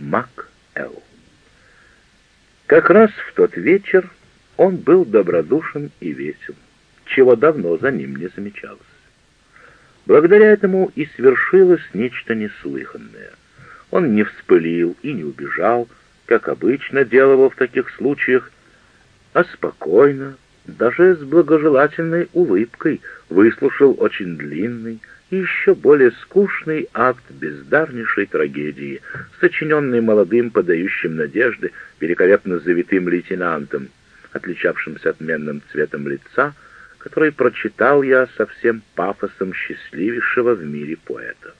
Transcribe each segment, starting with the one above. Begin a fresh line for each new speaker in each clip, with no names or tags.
Мак Эл. Как раз в тот вечер он был добродушен и весел, чего давно за ним не замечалось. Благодаря этому и свершилось нечто неслыханное. Он не вспылил и не убежал, как обычно делал в таких случаях, а спокойно, даже с благожелательной улыбкой, выслушал очень длинный и еще более скучный акт бездарнейшей трагедии, сочиненный молодым, подающим надежды, великолепно завитым лейтенантом, отличавшимся отменным цветом лица, который прочитал я со всем пафосом счастливейшего в мире поэта.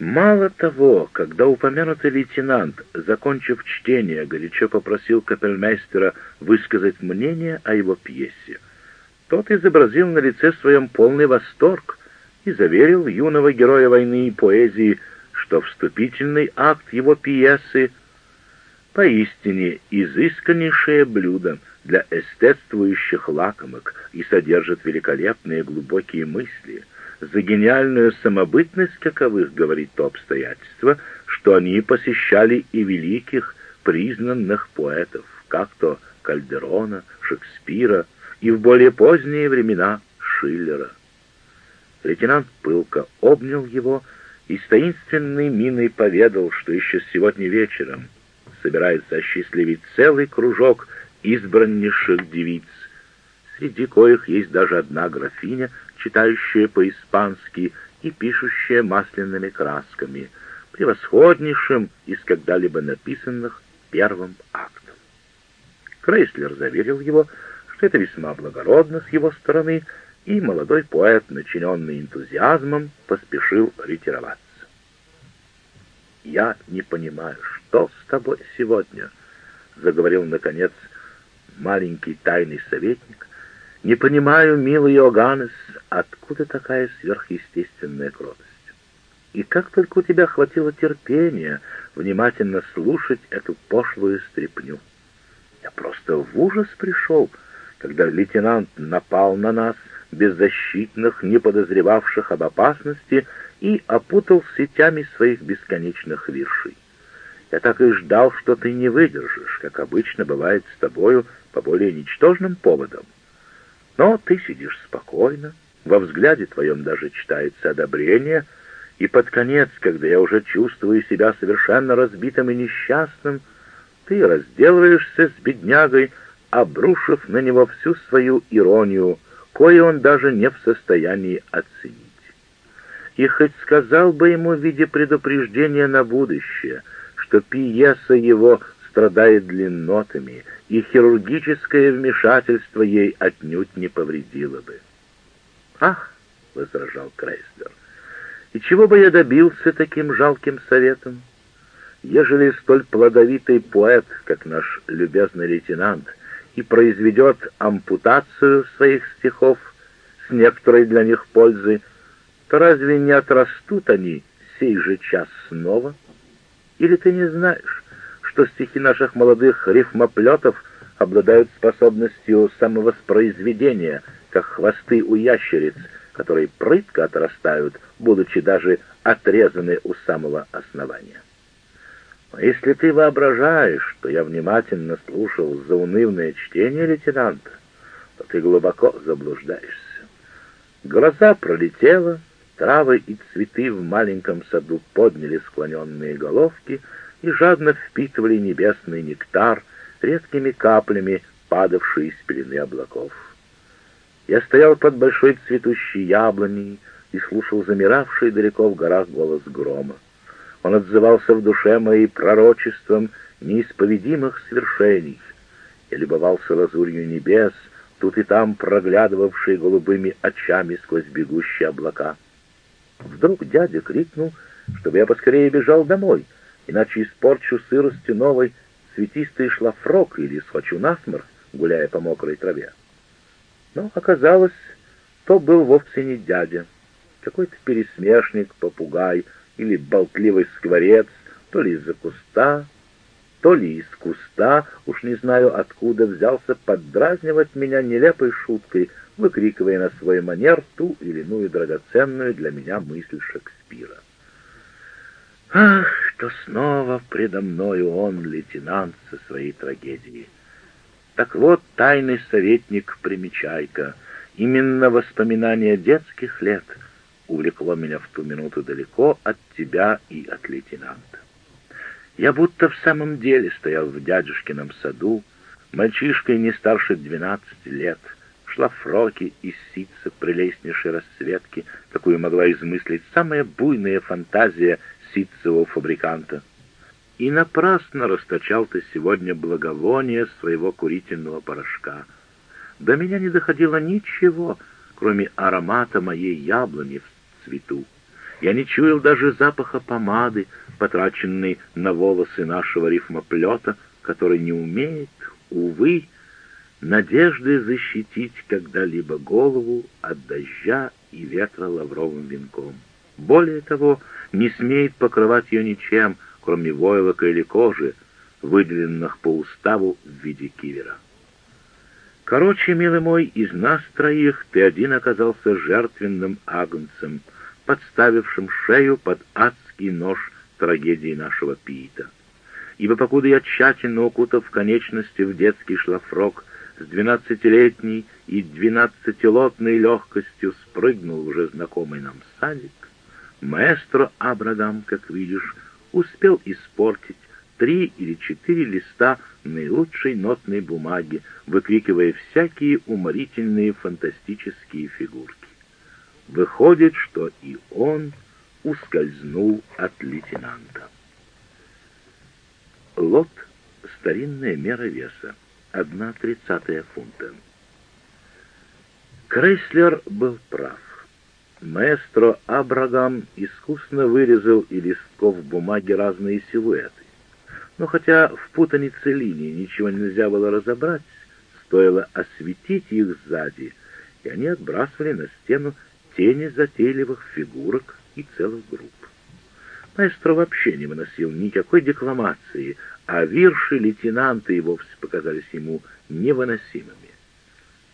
Мало того, когда упомянутый лейтенант, закончив чтение, горячо попросил капельмейстера высказать мнение о его пьесе, тот изобразил на лице своем полный восторг и заверил юного героя войны и поэзии, что вступительный акт его пьесы поистине изысканнейшее блюдо для эстетствующих лакомок и содержит великолепные глубокие мысли — за гениальную самобытность каковых говорит то обстоятельство, что они посещали и великих, признанных поэтов, как то Кальдерона, Шекспира и в более поздние времена Шиллера. Лейтенант пылко обнял его и с таинственной миной поведал, что еще сегодня вечером собирается осчастливить целый кружок избраннейших девиц, среди коих есть даже одна графиня, читающая по-испански и пишущая масляными красками, превосходнейшим из когда-либо написанных первым актом. Крейслер заверил его, это весьма благородно с его стороны, и молодой поэт, начиненный энтузиазмом, поспешил ретироваться. «Я не понимаю, что с тобой сегодня?» — заговорил, наконец, маленький тайный советник, не понимаю, милый Иоганнес, откуда такая сверхъестественная кротость. И как только у тебя хватило терпения внимательно слушать эту пошлую стряпню. Я просто в ужас пришел, когда лейтенант напал на нас, беззащитных, не подозревавших об опасности, и опутал сетями своих бесконечных виршей. Я так и ждал, что ты не выдержишь, как обычно бывает с тобою по более ничтожным поводам. Но ты сидишь спокойно, во взгляде твоем даже читается одобрение, и под конец, когда я уже чувствую себя совершенно разбитым и несчастным, ты разделываешься с беднягой, обрушив на него всю свою иронию, кое он даже не в состоянии оценить. И хоть сказал бы ему в виде предупреждения на будущее, что пьеса его страдает длиннотами, и хирургическое вмешательство ей отнюдь не повредило бы. «Ах!» — возражал Крейслер. «И чего бы я добился таким жалким советом? Ежели столь плодовитый поэт, как наш любезный лейтенант, и произведет ампутацию своих стихов с некоторой для них пользы, то разве не отрастут они сей же час снова? Или ты не знаешь, что стихи наших молодых рифмоплетов обладают способностью самовоспроизведения, как хвосты у ящериц, которые прытко отрастают, будучи даже отрезаны у самого основания. Но если ты воображаешь, что я внимательно слушал заунывное чтение лейтенанта, то ты глубоко заблуждаешься. Гроза пролетела, травы и цветы в маленьком саду подняли склоненные головки — и жадно впитывали небесный нектар, редкими каплями, падавшие из пелены облаков. Я стоял под большой цветущей яблоней и слушал замиравший далеко в горах голос грома. Он отзывался в душе моей пророчеством неисповедимых свершений. Я любовался лазурью небес, тут и там проглядывавшие голубыми очами сквозь бегущие облака. Вдруг дядя крикнул, чтобы я поскорее бежал домой — иначе испорчу сыростью новой цветистый шлафрок или схвачу насморк, гуляя по мокрой траве. Но оказалось, то был вовсе не дядя, какой-то пересмешник, попугай или болтливый скворец, то ли из-за куста, то ли из куста, уж не знаю откуда, взялся поддразнивать меня нелепой шуткой, выкрикивая на свой манер ту или иную драгоценную для меня мысль Шекспира. Ах, что снова предо мною он, лейтенант, со своей трагедией. Так вот, тайный советник Примечайка, именно воспоминание детских лет увлекло меня в ту минуту далеко от тебя и от лейтенанта. Я будто в самом деле стоял в дядюшкином саду, мальчишкой не старше двенадцати лет, в шлафроке из ситца прелестнейшей расцветки, какую могла измыслить самая буйная фантазия ситцевого фабриканта — и напрасно расточал ты сегодня благовоние своего курительного порошка. До меня не доходило ничего, кроме аромата моей яблони в цвету. Я не чуял даже запаха помады, потраченной на волосы нашего рифмоплета, который не умеет, увы, надежды защитить когда-либо голову от дождя и ветра лавровым венком. Более того, не смеет покрывать ее ничем, кроме войлока или кожи, выделенных по уставу в виде кивера. Короче, милый мой, из нас троих ты один оказался жертвенным агнцем, подставившим шею под адский нож трагедии нашего Пита. Ибо покуда я тщательно укутав конечности в детский шлафрок с двенадцатилетней и двенадцатилотной легкостью спрыгнул уже знакомый нам садик, маэстро Абрагам, как видишь, успел испортить три или четыре листа наилучшей нотной бумаги, выкрикивая всякие уморительные фантастические фигурки. Выходит, что и он ускользнул от лейтенанта. Лот — старинная мера веса, одна тридцатая фунта. Крейслер был прав. Маэстро Абрагам искусно вырезал из листков бумаги разные силуэты. Но хотя в путанице линий ничего нельзя было разобрать, стоило осветить их сзади, и они отбрасывали на стену тени затейливых фигурок и целых групп. Маэстро вообще не выносил никакой декламации, а вирши лейтенанта и вовсе показались ему невыносимыми.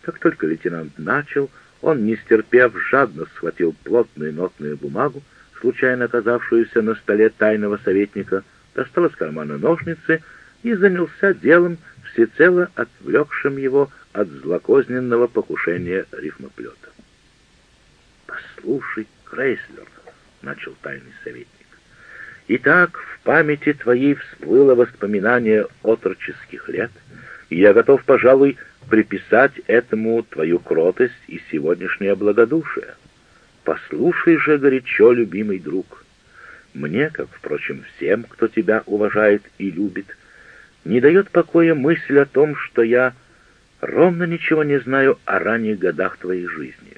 Как только лейтенант начал, он, не стерпев, жадно схватил плотную нотную бумагу, случайно оказавшуюся на столе тайного советника, достал из кармана ножницы и занялся делом, всецело отвлекшим его от злокозненного покушения рифмоплета. «Послушай, Крейслер», — начал тайный советник, — «итак, в памяти твоей всплыло воспоминание отроческих лет, и я готов, пожалуй, приписать этому твою кротость и сегодняшнее благодушие. Послушай же горячо, любимый друг. Мне, как, впрочем, всем, кто тебя уважает и любит, не дает покоя мысль о том, что я ровно ничего не знаю о ранних годах твоей жизни.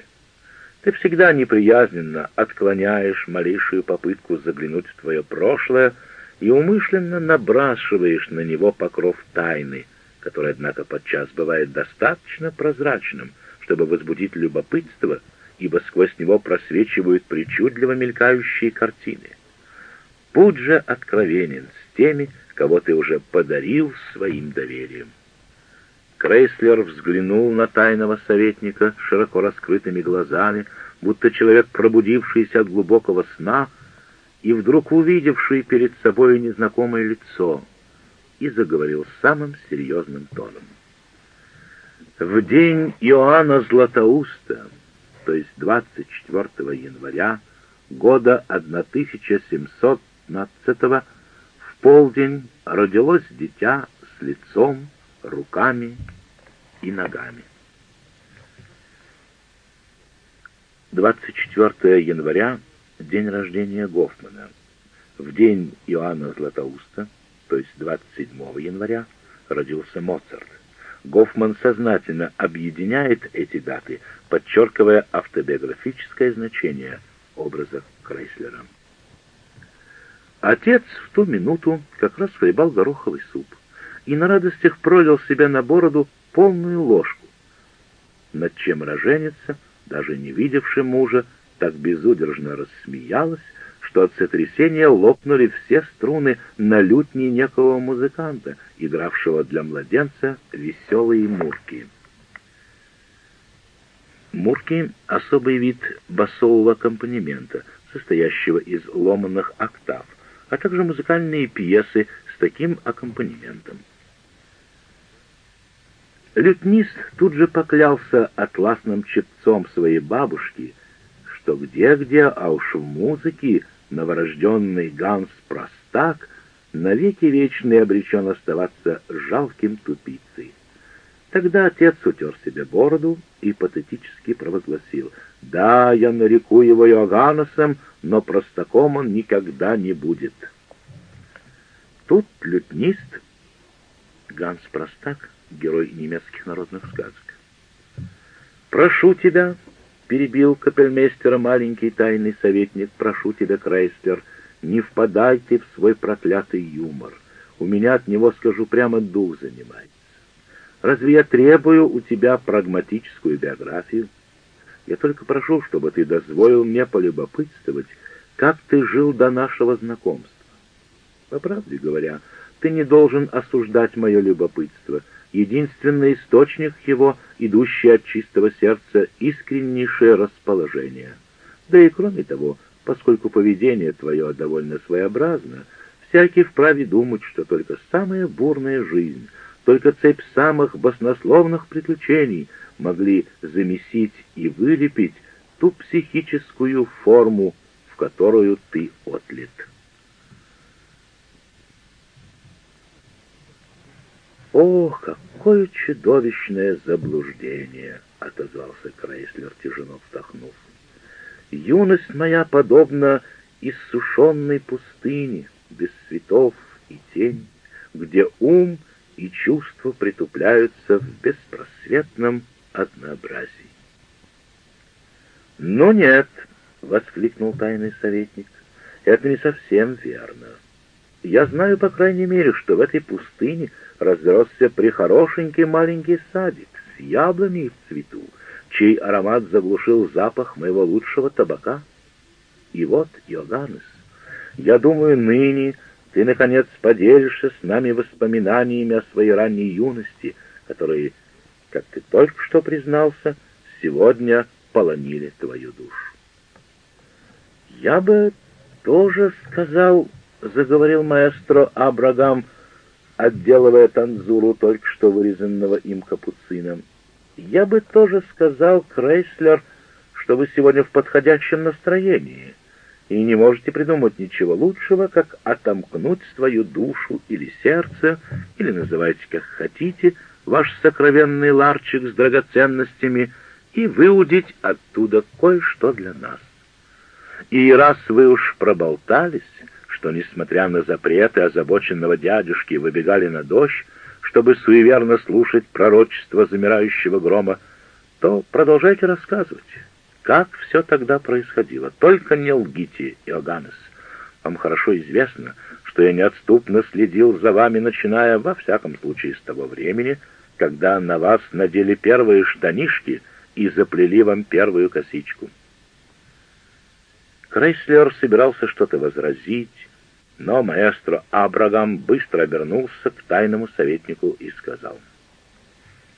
Ты всегда неприязненно отклоняешь малейшую попытку заглянуть в твое прошлое и умышленно набрасываешь на него покров тайны — который, однако, подчас бывает достаточно прозрачным, чтобы возбудить любопытство, ибо сквозь него просвечивают причудливо мелькающие картины. Будь же откровенен с теми, кого ты уже подарил своим доверием. Крейслер взглянул на тайного советника широко раскрытыми глазами, будто человек, пробудившийся от глубокого сна и вдруг увидевший перед собой незнакомое лицо — и заговорил самым серьезным тоном. В день Иоанна Златоуста, то есть 24 января года 1715 в полдень родилось дитя с лицом, руками и ногами. 24 января — день рождения Гофмана. В день Иоанна Златоуста — то есть 27 января, родился Моцарт. Гофман сознательно объединяет эти даты, подчеркивая автобиографическое значение образа Крейслера. Отец в ту минуту как раз хлебал гороховый суп и на радостях пролил себе на бороду полную ложку, над чем роженица, даже не видевшая мужа, так безудержно рассмеялась, что от сотрясения лопнули все струны на лютне некого музыканта, игравшего для младенца веселые мурки. Мурки — особый вид басового аккомпанемента, состоящего из ломанных октав, а также музыкальные пьесы с таким аккомпанементом. Лютнист тут же поклялся атласным чепцом своей бабушки, что где-где, а уж в музыке новорожденный Ганс Простак навеки вечный обречен оставаться жалким тупицей. Тогда отец утер себе бороду и патетически провозгласил, «Да, я нареку его Иоганнесом, но простаком он никогда не будет». Тут лютнист Ганс Простак герой немецких народных сказок. «Прошу тебя», — перебил капельмейстера маленький тайный советник, «прошу тебя, Крейслер, не впадайте в свой проклятый юмор. У меня от него, скажу прямо, дух занимается. Разве я требую у тебя прагматическую биографию? Я только прошу, чтобы ты дозволил мне полюбопытствовать, как ты жил до нашего знакомства. По правде говоря, ты не должен осуждать мое любопытство — единственный источник его, идущий от чистого сердца, искреннейшее расположение. Да и кроме того, поскольку поведение твое довольно своеобразно, всякий вправе думать, что только самая бурная жизнь, только цепь самых баснословных приключений могли замесить и вылепить ту психическую форму, в которую ты отлит. «Ох, какое чудовищное заблуждение!» — отозвался Крейслер, тяжело вздохнув. «Юность моя подобна иссушенной пустыне, без цветов и тень, где ум и чувства притупляются в беспросветном однообразии». «Но нет!» — воскликнул тайный советник. «Это не совсем верно. Я знаю, по крайней мере, что в этой пустыне разросся прихорошенький маленький садик с яблони в цвету, чей аромат заглушил запах моего лучшего табака. И вот, Иоганнес, я думаю, ныне ты, наконец, поделишься с нами воспоминаниями о своей ранней юности, которые, как ты только что признался, сегодня полонили твою душу. Я бы тоже сказал заговорил маэстро Абрагам, отделывая танзуру только что вырезанного им капуцином. «Я бы тоже сказал, Крейслер, что вы сегодня в подходящем настроении и не можете придумать ничего лучшего, как отомкнуть свою душу или сердце, или называйте как хотите, ваш сокровенный ларчик с драгоценностями и выудить оттуда кое-что для нас. И раз вы уж проболтались, что, несмотря на запреты озабоченного дядюшки, выбегали на дождь, чтобы суеверно слушать пророчество замирающего грома, то продолжайте рассказывать, как все тогда происходило. Только не лгите, Иоганнес. Вам хорошо известно, что я неотступно следил за вами, начиная, во всяком случае, с того времени, когда на вас надели первые штанишки и заплели вам первую косичку. Крейслер собирался что-то возразить, но маэстро Абрагам быстро обернулся к тайному советнику и сказал,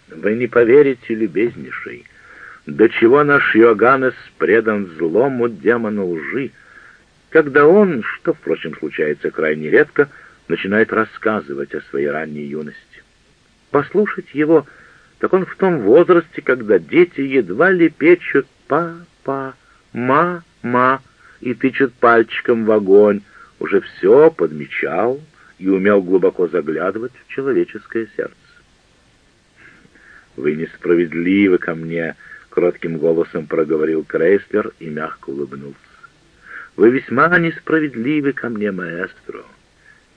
«Вы не поверите, любезнейший, до чего наш Йоганнес предан злому демону лжи, когда он, что, впрочем, случается крайне редко, начинает рассказывать о своей ранней юности. Послушать его, так он в том возрасте, когда дети едва ли печут «па-па», «ма-ма» и тычут пальчиком в огонь, уже все подмечал и умел глубоко заглядывать в человеческое сердце. «Вы несправедливы ко мне», — кротким голосом проговорил Крейслер и мягко улыбнулся. «Вы весьма несправедливы ко мне, маэстро.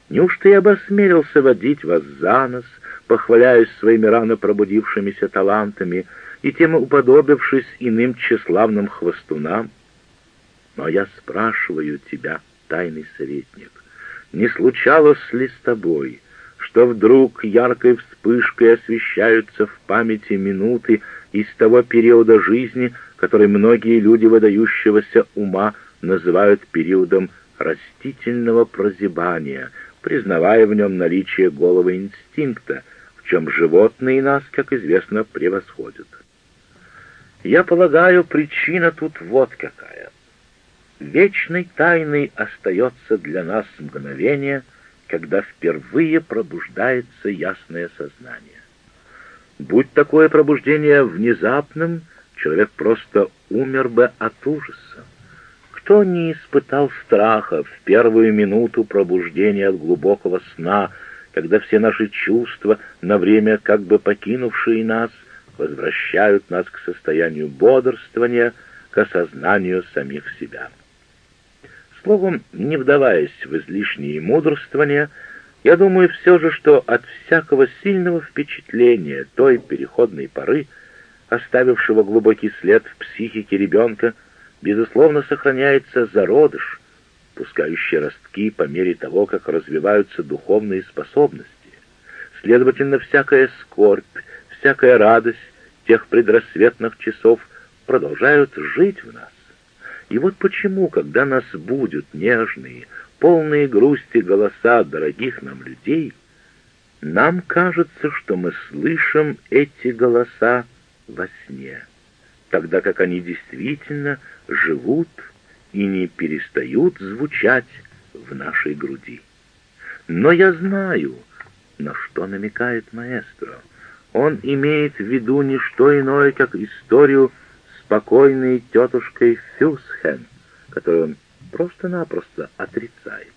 Неужто я бы осмелился водить вас за нос, похваляясь своими рано пробудившимися талантами и тем уподобившись иным тщеславным хвостунам? Но я спрашиваю тебя, тайный советник, не случалось ли с тобой, что вдруг яркой вспышкой освещаются в памяти минуты из того периода жизни, который многие люди выдающегося ума называют периодом растительного прозябания, признавая в нем наличие голого инстинкта, в чем животные нас, как известно, превосходят. Я полагаю, причина тут вот какая. Вечной тайной остается для нас мгновение, когда впервые пробуждается ясное сознание. Будь такое пробуждение внезапным, человек просто умер бы от ужаса. Кто не испытал страха в первую минуту пробуждения от глубокого сна, когда все наши чувства, на время как бы покинувшие нас, возвращают нас к состоянию бодрствования, к осознанию самих себя. Словом, не вдаваясь в излишние мудрствования, я думаю все же, что от всякого сильного впечатления той переходной поры, оставившего глубокий след в психике ребенка, безусловно, сохраняется зародыш, пускающий ростки по мере того, как развиваются духовные способности. Следовательно, всякая скорбь, всякая радость тех предрассветных часов продолжают жить в нас. И вот почему, когда нас будут нежные, полные грусти голоса дорогих нам людей, нам кажется, что мы слышим эти голоса во сне, тогда как они действительно живут и не перестают звучать в нашей груди. Но я знаю, на что намекает маэстро. Он имеет в виду не что иное, как историю спокойной тетушкой Фюсхен, которую он просто-напросто отрицает.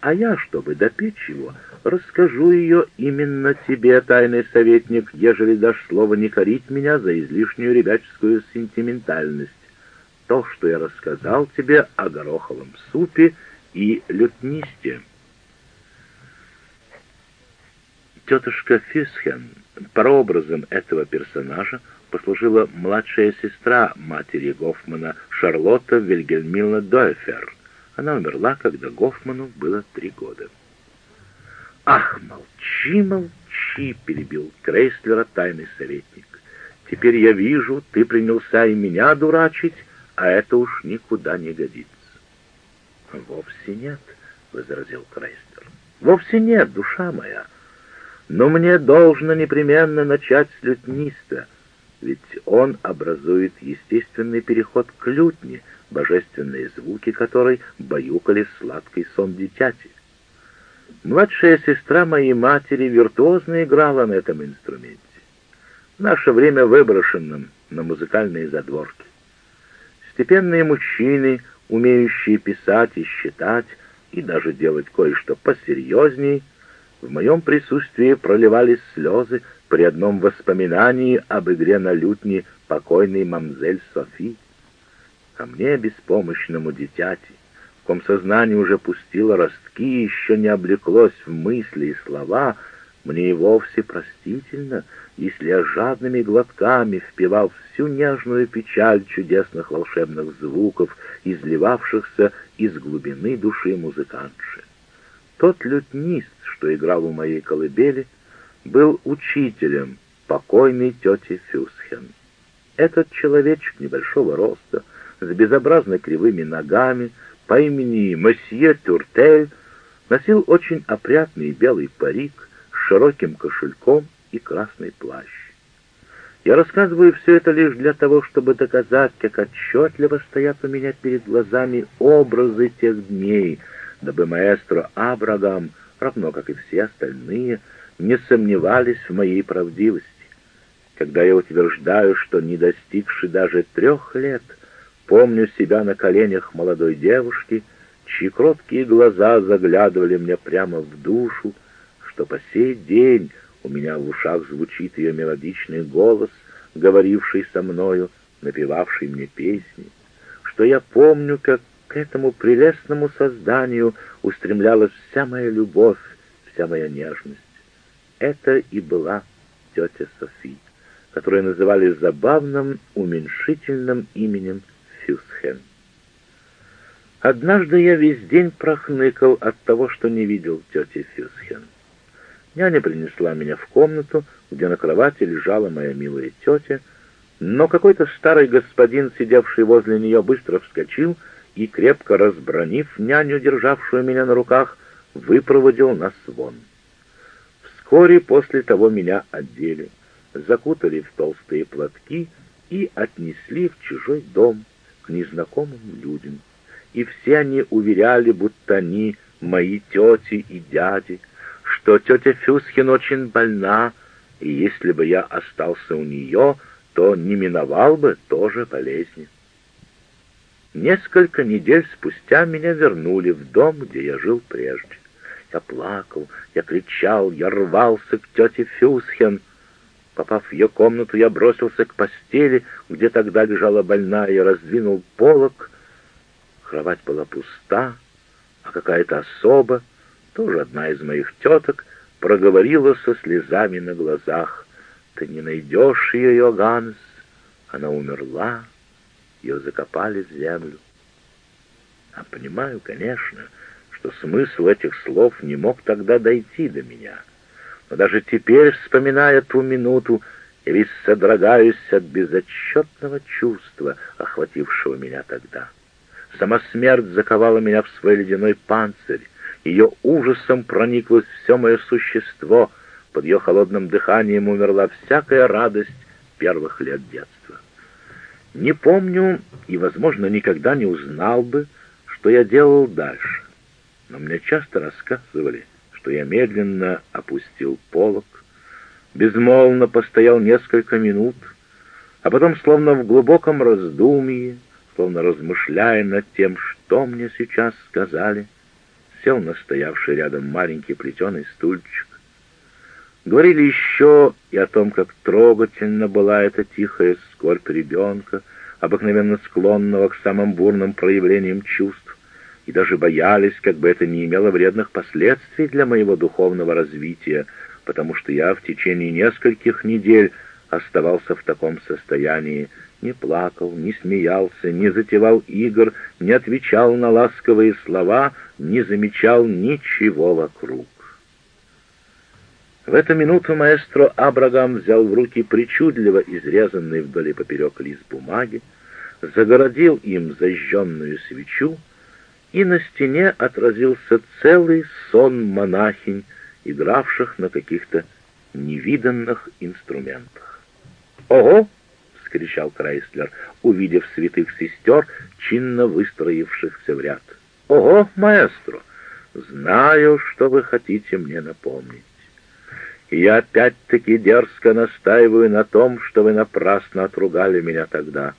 А я, чтобы допечь его, расскажу ее именно тебе, тайный советник, ежели дашь слово не корить меня за излишнюю ребяческую сентиментальность. То, что я рассказал тебе о гороховом супе и лютнисте. Тетушка Фюсхен, прообразом этого персонажа, послужила младшая сестра матери Гофмана Шарлотта Вильгельмина Дойфер. Она умерла, когда Гофману было три года. «Ах, молчи, молчи!» — перебил Крейслера тайный советник. «Теперь я вижу, ты принялся и меня дурачить, а это уж никуда не годится». «Вовсе нет», — возразил Крейслер. «Вовсе нет, душа моя. Но мне должно непременно начать с лютниста» ведь он образует естественный переход к лютне, божественные звуки которой баюкали сладкий сон дитяти. Младшая сестра моей матери виртуозно играла на этом инструменте. Наше время выброшенном на музыкальные задворки. Степенные мужчины, умеющие писать и считать, и даже делать кое-что посерьезней, в моем присутствии проливались слезы, при одном воспоминании об игре на лютне покойной мамзель Софи. Ко мне, беспомощному дитяти, в ком сознание уже пустило ростки, еще не облеклось в мысли и слова, мне и вовсе простительно, если я жадными глотками впивал всю нежную печаль чудесных волшебных звуков, изливавшихся из глубины души музыкантши. Тот лютнист, что играл у моей колыбели, был учителем покойной тети Фюсхен. Этот человечек небольшого роста, с безобразно кривыми ногами, по имени Месье Тюртель, носил очень опрятный белый парик с широким кошельком и красный плащ. Я рассказываю все это лишь для того, чтобы доказать, как отчетливо стоят у меня перед глазами образы тех дней, дабы маэстро Абрагам, равно как и все остальные, не сомневались в моей правдивости. Когда я утверждаю, что, не достигший даже трех лет, помню себя на коленях молодой девушки, чьи кроткие глаза заглядывали мне прямо в душу, что по сей день у меня в ушах звучит ее мелодичный голос, говоривший со мною, напевавший мне песни, что я помню, как к этому прелестному созданию устремлялась вся моя любовь, вся моя нежность. Это и была тетя Софи, которую называли забавным уменьшительным именем Фюсхен. Однажды я весь день прохныкал от того, что не видел тети Фюсхен. Няня принесла меня в комнату, где на кровати лежала моя милая тетя, но какой-то старый господин, сидевший возле нее, быстро вскочил и, крепко разбронив няню, державшую меня на руках, выпроводил нас вон. Вскоре после того меня одели, закутали в толстые платки и отнесли в чужой дом к незнакомым людям. и все они уверяли, будто они мои тети и дяди, что тетя Фюсхин очень больна, и если бы я остался у нее, то не миновал бы тоже болезни. Несколько недель спустя меня вернули в дом, где я жил прежде. Я плакал, я кричал, я рвался к тете Фюсхен. Попав в ее комнату, я бросился к постели, где тогда лежала больная, раздвинул полог. Кровать была пуста, а какая-то особа, тоже одна из моих теток, проговорила со слезами на глазах. «Ты не найдешь ее, Йоганнес, она умерла, ее закопали в землю». А понимаю, конечно, что смысл этих слов не мог тогда дойти до меня. Но даже теперь, вспоминая ту минуту, я весь содрогаюсь от безотчетного чувства, охватившего меня тогда. Сама смерть заковала меня в свой ледяной панцирь, ее ужасом прониклось все мое существо, под ее холодным дыханием умерла всякая радость первых лет детства. Не помню и, возможно, никогда не узнал бы, что я делал дальше но мне часто рассказывали, что я медленно опустил полог, безмолвно постоял несколько минут, а потом, словно в глубоком раздумье, словно размышляя над тем, что мне сейчас сказали, сел на стоявший рядом маленький плетеный стульчик. Говорили еще и о том, как трогательно была эта тихая скорбь ребенка, обыкновенно склонного к самым бурным проявлениям чувств, и даже боялись, как бы это не имело вредных последствий для моего духовного развития, потому что я в течение нескольких недель оставался в таком состоянии, не плакал, не смеялся, не затевал игр, не отвечал на ласковые слова, не замечал ничего вокруг. В эту минуту маэстро Абрагам взял в руки причудливо изрезанный вдоль и поперек лист бумаги, загородил им зажженную свечу, и на стене отразился целый сон монахинь, игравших на каких-то невиданных инструментах. «Ого!» — вскричал Крайслер, увидев святых сестер, чинно выстроившихся в ряд. «Ого, маэстро! Знаю, что вы хотите мне напомнить. Я опять-таки дерзко настаиваю на том, что вы напрасно отругали меня тогда,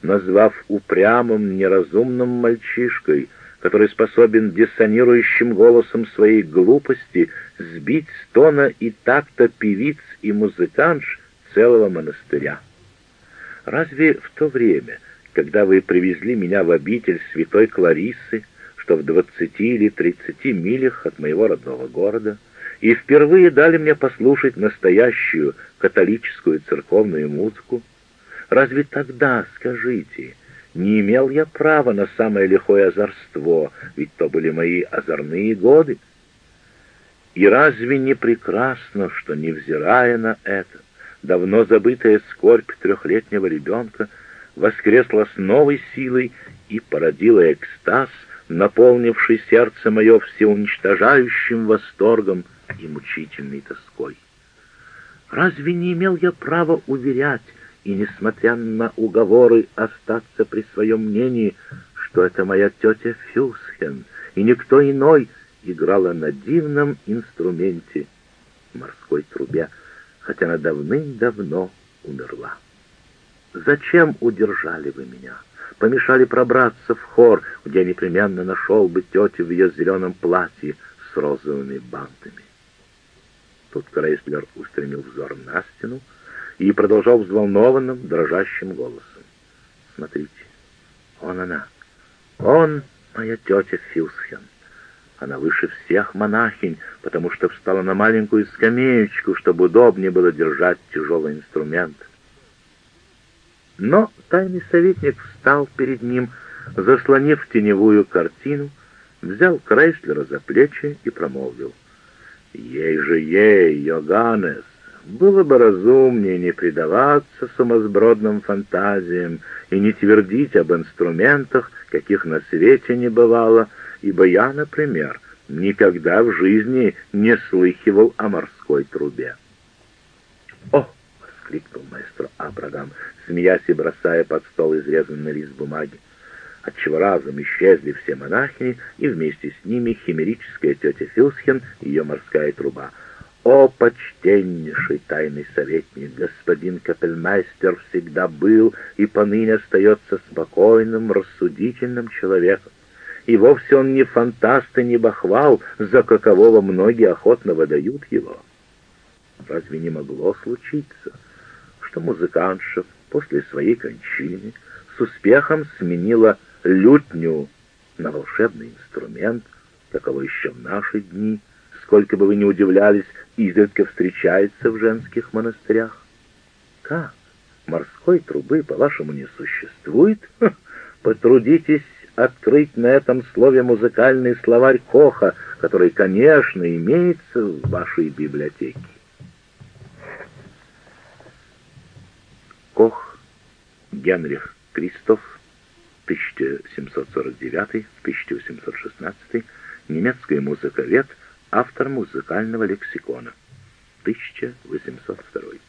назвав упрямым, неразумным мальчишкой — который способен диссонирующим голосом своей глупости сбить с тона и такта певиц и музыкантш целого монастыря. Разве в то время, когда вы привезли меня в обитель святой Кларисы, что в двадцати или тридцати милях от моего родного города, и впервые дали мне послушать настоящую католическую церковную музыку, разве тогда, скажите, не имел я права на самое лихое озорство, ведь то были мои озорные годы. И разве не прекрасно, что, невзирая на это, давно забытая скорбь трехлетнего ребенка воскресла с новой силой и породила экстаз, наполнивший сердце мое всеуничтожающим восторгом и мучительной тоской? Разве не имел я права уверять, и, несмотря на уговоры остаться при своем мнении, что это моя тетя Фюсхен, и никто иной, играла на дивном инструменте морской трубе, хотя она давным-давно умерла. Зачем удержали вы меня? Помешали пробраться в хор, где непременно нашел бы тетю в ее зеленом платье с розовыми бантами. Тут Крейслер устремил взор на стену, и продолжал взволнованным, дрожащим голосом. «Смотрите, он она, он моя тетя Филсхен. Она выше всех монахинь, потому что встала на маленькую скамеечку, чтобы удобнее было держать тяжелый инструмент. Но тайный советник встал перед ним, заслонив теневую картину, взял Крейслера за плечи и промолвил. «Ей же ей, Йоганнес, было бы разумнее не предаваться сумасбродным фантазиям и не твердить об инструментах, каких на свете не бывало, ибо я, например, никогда в жизни не слыхивал о морской трубе. «О!» — воскликнул маэстро Абрагам, смеясь и бросая под стол изрезанный лист бумаги. отчего разом исчезли все монахини, и вместе с ними химерическая тетя Филсхен и ее морская труба. «О, почтеннейший тайный советник, господин Капельмайстер всегда был и поныне остается спокойным, рассудительным человеком. И вовсе он не фантаст и не бахвал, за какового многие охотно выдают его. Разве не могло случиться, что музыкантша после своей кончины с успехом сменила лютню на волшебный инструмент, каково еще в наши дни, сколько бы вы ни удивлялись, изредка встречается в женских монастырях? Как? Морской трубы, по-вашему, не существует? Ха, потрудитесь открыть на этом слове музыкальный словарь Коха, который, конечно, имеется в вашей библиотеке. Кох Генрих Кристоф 1749-1816, немецкий музыковед, автор музыкального лексикона, 1802.